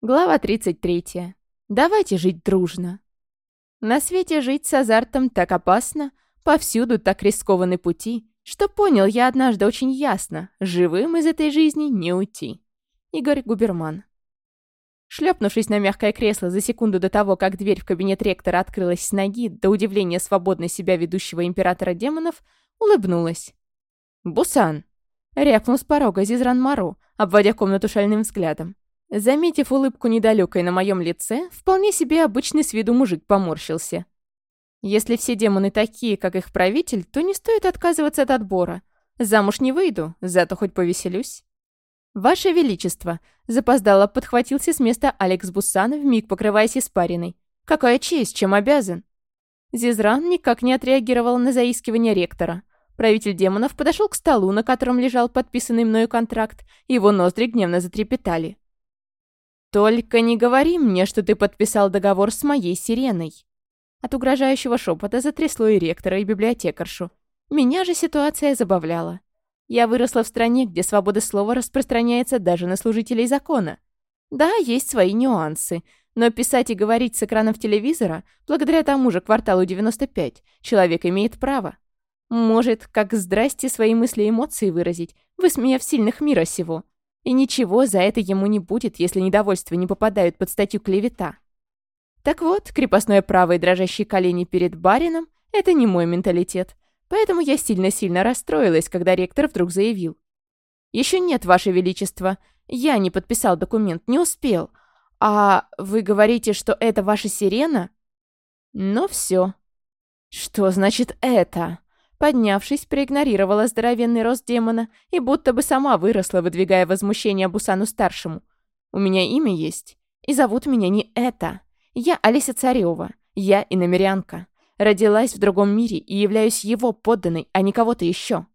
Глава 33. Давайте жить дружно. На свете жить с азартом так опасно, повсюду так рискованы пути, что понял я однажды очень ясно, живым из этой жизни не уйти. Игорь Губерман. Шлепнувшись на мягкое кресло за секунду до того, как дверь в кабинет ректора открылась с ноги, до удивления свободно себя ведущего императора демонов, улыбнулась. «Бусан!» — рявкнул с порога Зизран Мару, обводя комнату шальным взглядом. Заметив улыбку недалекой на моем лице, вполне себе обычный с виду мужик поморщился. Если все демоны такие, как их правитель, то не стоит отказываться от отбора. Замуж не выйду, зато хоть повеселюсь. «Ваше Величество!» – запоздало подхватился с места Алекс Бусан, вмиг покрываясь испариной. «Какая честь, чем обязан?» Зизран никак не отреагировал на заискивание ректора. Правитель демонов подошел к столу, на котором лежал подписанный мною контракт, его ноздри гневно затрепетали. «Только не говори мне, что ты подписал договор с моей сиреной». От угрожающего шепота затрясло и ректора, и библиотекаршу. Меня же ситуация забавляла. Я выросла в стране, где свобода слова распространяется даже на служителей закона. Да, есть свои нюансы, но писать и говорить с экранов телевизора, благодаря тому же кварталу 95, человек имеет право. Может, как «здрасте» свои мысли и эмоции выразить, высмеяв сильных мира сего. И ничего за это ему не будет, если недовольство не попадают под статью клевета. Так вот, крепостное право и дрожащие колени перед барином — это не мой менталитет. Поэтому я сильно-сильно расстроилась, когда ректор вдруг заявил. «Еще нет, Ваше Величество. Я не подписал документ, не успел. А вы говорите, что это ваша сирена?» «Ну все». «Что значит «это»?» Поднявшись, проигнорировала здоровенный рост демона и будто бы сама выросла, выдвигая возмущение Бусану-старшему. «У меня имя есть, и зовут меня не это. Я Алиса Царева, я иномерянка. Родилась в другом мире и являюсь его подданной, а не кого-то еще».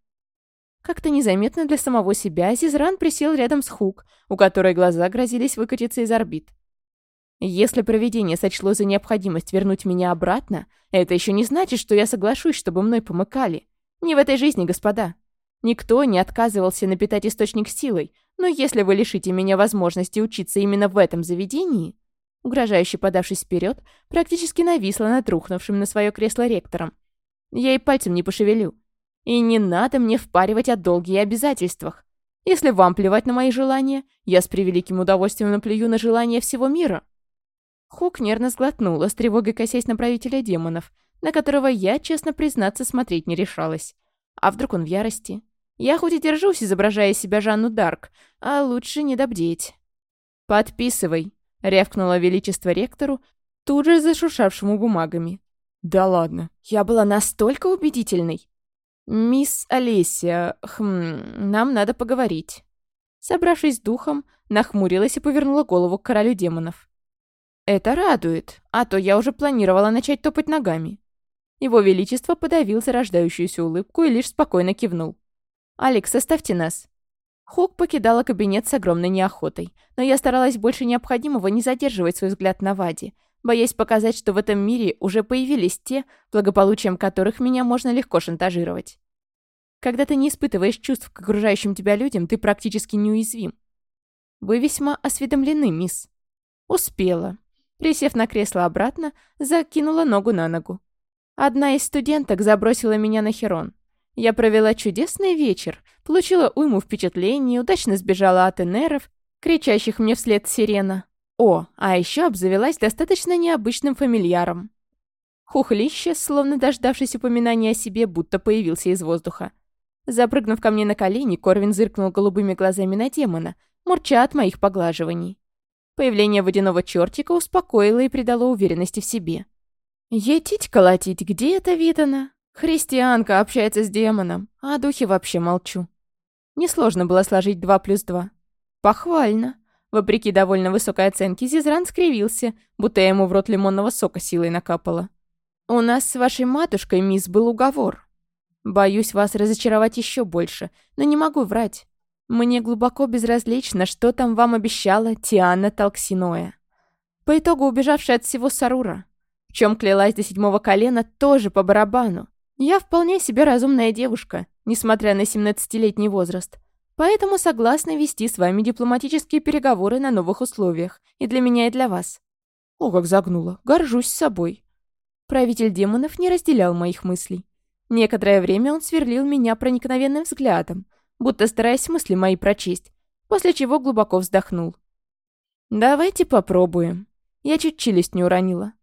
Как-то незаметно для самого себя Зизран присел рядом с Хук, у которой глаза грозились выкатиться из орбит. Если проведение сочло за необходимость вернуть меня обратно, это еще не значит, что я соглашусь, чтобы мной помыкали. Не в этой жизни, господа. Никто не отказывался напитать источник силой, но если вы лишите меня возможности учиться именно в этом заведении...» Угрожающе подавшись вперед, практически нависла над рухнувшим на свое кресло ректором. «Я и пальцем не пошевелю. И не надо мне впаривать о долге и обязательствах. Если вам плевать на мои желания, я с превеликим удовольствием наплюю на желания всего мира». Хук нервно сглотнула, с тревогой косясь на правителя демонов, на которого я, честно признаться, смотреть не решалась. А вдруг он в ярости? Я хоть и держусь, изображая себя Жанну Дарк, а лучше не добдеть. «Подписывай», — рявкнуло величество ректору, тут же зашуршавшему бумагами. «Да ладно, я была настолько убедительной!» «Мисс Олеся, хм, нам надо поговорить». Собравшись духом, нахмурилась и повернула голову к королю демонов. Это радует, а то я уже планировала начать топать ногами. Его Величество подавил зарождающуюся улыбку и лишь спокойно кивнул. «Алекс, оставьте нас». Хук покидала кабинет с огромной неохотой, но я старалась больше необходимого не задерживать свой взгляд на Ваде, боясь показать, что в этом мире уже появились те, благополучием которых меня можно легко шантажировать. Когда ты не испытываешь чувств к окружающим тебя людям, ты практически неуязвим. Вы весьма осведомлены, мисс. Успела. Присев на кресло обратно, закинула ногу на ногу. Одна из студенток забросила меня на Херон. Я провела чудесный вечер, получила уйму впечатлений, удачно сбежала от энеров, кричащих мне вслед сирена. О, а еще обзавелась достаточно необычным фамильяром. Хухлище, словно дождавшись упоминания о себе, будто появился из воздуха. Запрыгнув ко мне на колени, Корвин зыркнул голубыми глазами на демона, мурча от моих поглаживаний. Появление водяного чертика успокоило и придало уверенности в себе. Етить колотить, где это видано? Христианка общается с демоном, а о духе вообще молчу. Несложно было сложить два плюс два. Похвально. Вопреки довольно высокой оценке, Зизран скривился, будто ему в рот лимонного сока силой накапало. «У нас с вашей матушкой, мисс, был уговор. Боюсь вас разочаровать еще больше, но не могу врать. Мне глубоко безразлично, что там вам обещала Тиана Толксиноя. По итогу убежавшая от всего Сарура. В чем клялась до седьмого колена, тоже по барабану. Я вполне себе разумная девушка, несмотря на 17-летний возраст. Поэтому согласна вести с вами дипломатические переговоры на новых условиях. И для меня, и для вас. О, как загнула. Горжусь собой. Правитель демонов не разделял моих мыслей. Некоторое время он сверлил меня проникновенным взглядом, будто стараясь мысли мои прочесть, после чего глубоко вздохнул. «Давайте попробуем». Я чуть челюсть не уронила.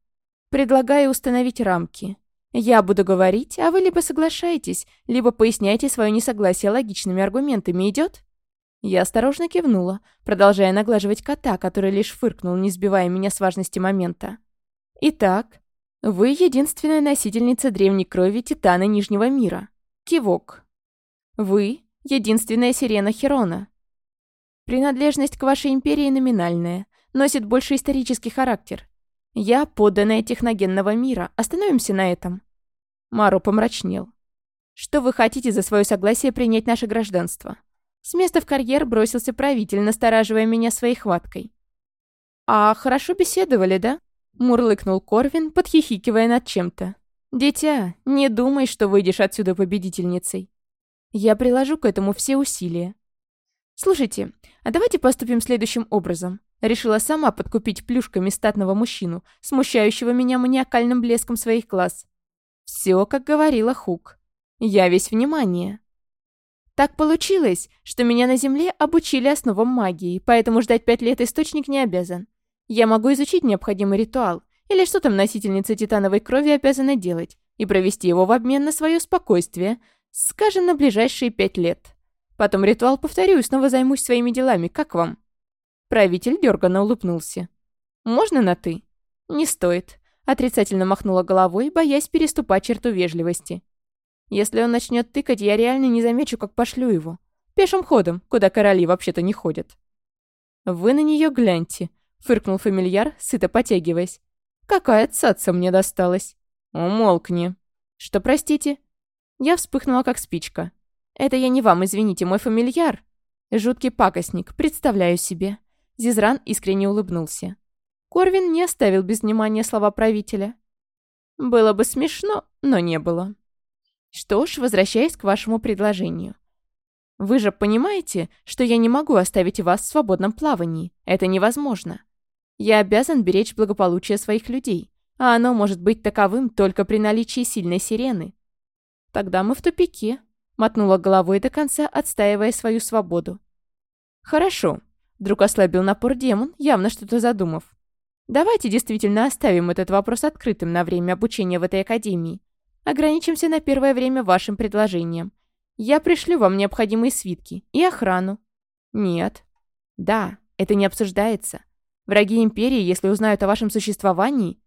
«Предлагаю установить рамки. Я буду говорить, а вы либо соглашаетесь, либо поясняете свое несогласие логичными аргументами. Идет?» Я осторожно кивнула, продолжая наглаживать кота, который лишь фыркнул, не сбивая меня с важности момента. «Итак, вы единственная носительница древней крови Титана Нижнего мира. Кивок. Вы единственная сирена Херона. Принадлежность к вашей империи номинальная, носит больше исторический характер. Я подданная техногенного мира, остановимся на этом». Мару помрачнел. «Что вы хотите за свое согласие принять наше гражданство?» С места в карьер бросился правитель, настораживая меня своей хваткой. «А хорошо беседовали, да?» — мурлыкнул Корвин, подхихикивая над чем-то. «Дитя, не думай, что выйдешь отсюда победительницей. Я приложу к этому все усилия. Слушайте, а давайте поступим следующим образом. Решила сама подкупить плюшками статного мужчину, смущающего меня маниакальным блеском своих глаз. Все, как говорила Хук. Я весь внимание. Так получилось, что меня на Земле обучили основам магии, поэтому ждать пять лет источник не обязан. Я могу изучить необходимый ритуал, или что там носительница титановой крови обязана делать, и провести его в обмен на свое спокойствие, Скажем, на ближайшие пять лет. Потом ритуал повторю и снова займусь своими делами. Как вам?» Правитель дерганно улыбнулся. «Можно на «ты»?» «Не стоит», — отрицательно махнула головой, боясь переступать черту вежливости. «Если он начнет тыкать, я реально не замечу, как пошлю его. Пешим ходом, куда короли вообще-то не ходят». «Вы на нее гляньте», — фыркнул фамильяр, сыто потягиваясь. «Какая цаца мне досталась?» «Умолкни». «Что, простите?» Я вспыхнула, как спичка. «Это я не вам, извините, мой фамильяр!» «Жуткий пакостник, представляю себе!» Зизран искренне улыбнулся. Корвин не оставил без внимания слова правителя. «Было бы смешно, но не было». «Что ж, возвращаясь к вашему предложению. Вы же понимаете, что я не могу оставить вас в свободном плавании. Это невозможно. Я обязан беречь благополучие своих людей, а оно может быть таковым только при наличии сильной сирены, «Тогда мы в тупике», — мотнула головой до конца, отстаивая свою свободу. «Хорошо», — вдруг ослабил напор демон, явно что-то задумав. «Давайте действительно оставим этот вопрос открытым на время обучения в этой академии. Ограничимся на первое время вашим предложением. Я пришлю вам необходимые свитки и охрану». «Нет». «Да, это не обсуждается. Враги Империи, если узнают о вашем существовании...»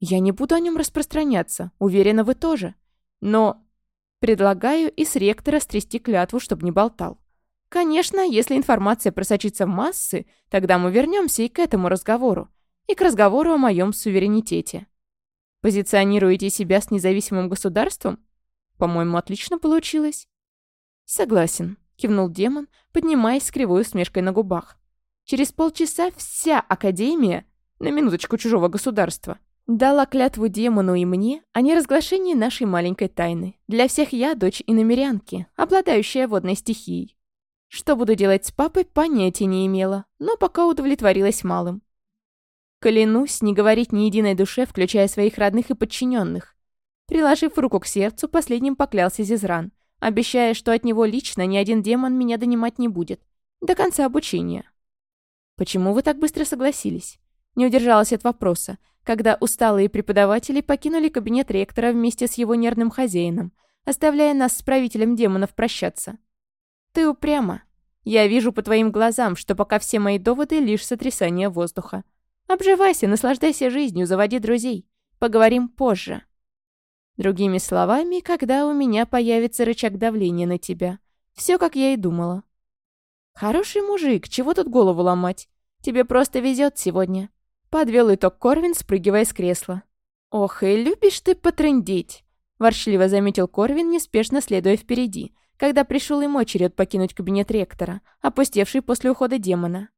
«Я не буду о нем распространяться, уверена, вы тоже. Но Предлагаю и с ректора стрясти клятву, чтобы не болтал. Конечно, если информация просочится в массы, тогда мы вернемся и к этому разговору, и к разговору о моем суверенитете. Позиционируете себя с независимым государством? По-моему, отлично получилось. Согласен, кивнул демон, поднимаясь с кривой усмешкой на губах. Через полчаса вся Академия на минуточку чужого государства Дала клятву демону и мне о неразглашении нашей маленькой тайны. Для всех я дочь иномерянки, обладающая водной стихией. Что буду делать с папой, понятия не имела, но пока удовлетворилась малым. Клянусь не говорить ни единой душе, включая своих родных и подчиненных. Приложив руку к сердцу, последним поклялся Зизран, обещая, что от него лично ни один демон меня донимать не будет. До конца обучения. «Почему вы так быстро согласились?» Не удержалась от вопроса, когда усталые преподаватели покинули кабинет ректора вместе с его нервным хозяином, оставляя нас с правителем демонов прощаться. «Ты упряма. Я вижу по твоим глазам, что пока все мои доводы — лишь сотрясание воздуха. Обживайся, наслаждайся жизнью, заводи друзей. Поговорим позже». Другими словами, когда у меня появится рычаг давления на тебя. Все, как я и думала. «Хороший мужик, чего тут голову ломать? Тебе просто везет сегодня. Подвел итог Корвин, спрыгивая с кресла. «Ох, и любишь ты потрындеть!» Ворчливо заметил Корвин, неспешно следуя впереди, когда пришел ему очередь покинуть кабинет ректора, опустевший после ухода демона.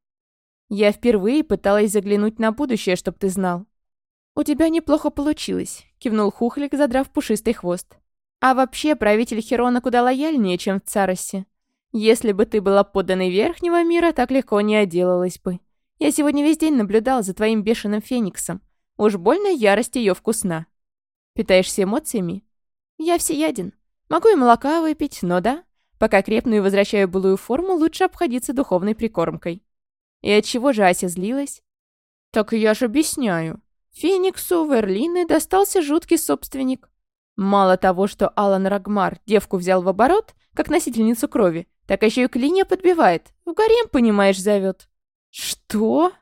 «Я впервые пыталась заглянуть на будущее, чтоб ты знал». «У тебя неплохо получилось», — кивнул Хухлик, задрав пушистый хвост. «А вообще, правитель Херона куда лояльнее, чем в Царосе. Если бы ты была подданной Верхнего мира, так легко не отделалась бы. Я сегодня весь день наблюдал за твоим бешеным фениксом. Уж больно ярость ее вкусна. Питаешься эмоциями? Я всеяден. Могу и молока выпить, но да. Пока крепну и возвращаю былую форму, лучше обходиться духовной прикормкой. И от чего же Ася злилась? Так я же объясняю. Фениксу Верлины достался жуткий собственник. Мало того, что Алан Рагмар девку взял в оборот, как носительницу крови, так еще и клинья подбивает. В гарем, понимаешь, зовет. «Что?»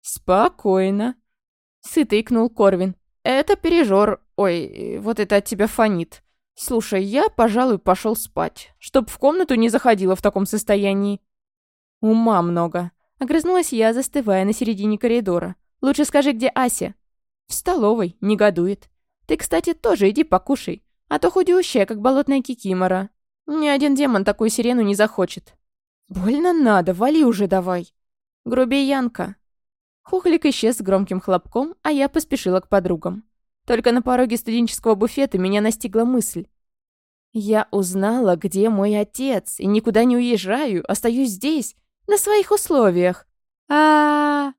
«Спокойно», — сыто икнул Корвин. «Это пережор. Ой, вот это от тебя фонит. Слушай, я, пожалуй, пошел спать, чтоб в комнату не заходила в таком состоянии». «Ума много», — огрызнулась я, застывая на середине коридора. «Лучше скажи, где Ася?» «В столовой, негодует. Ты, кстати, тоже иди покушай, а то худющая, как болотная кикимора. Ни один демон такую сирену не захочет». «Больно надо, вали уже давай» грубиянка». Хухлик исчез с громким хлопком, а я поспешила к подругам. Только на пороге студенческого буфета меня настигла мысль. «Я узнала, где мой отец, и никуда не уезжаю, остаюсь здесь, на своих условиях. а, -а, -а